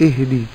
اهدي